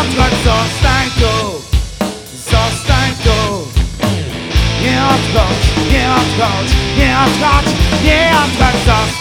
odchodź, zostań tu, zostań tu. Nie odchodź, nie odchodź, nie odchodź, nie odchodź, zostań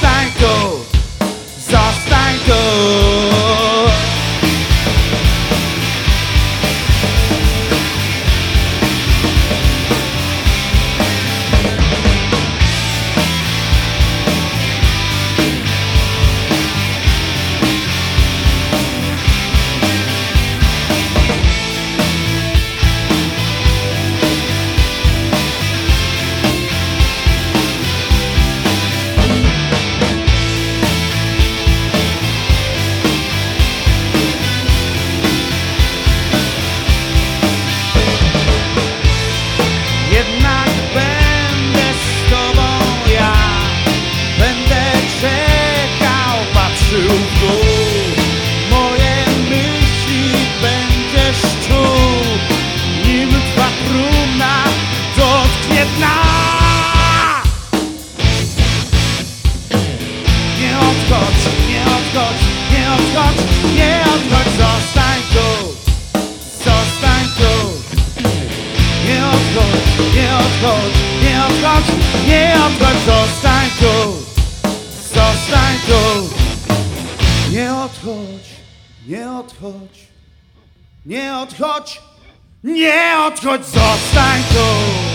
odchodź, nie odchodź, zostań tu, zostań tu. Nie odchodź, nie odchodź, nie odchodź, nie odchodź, zostań tu, zostań tu. Nie odchodź, nie odchodź, nie odchodź, nie odchodź, zostań tu.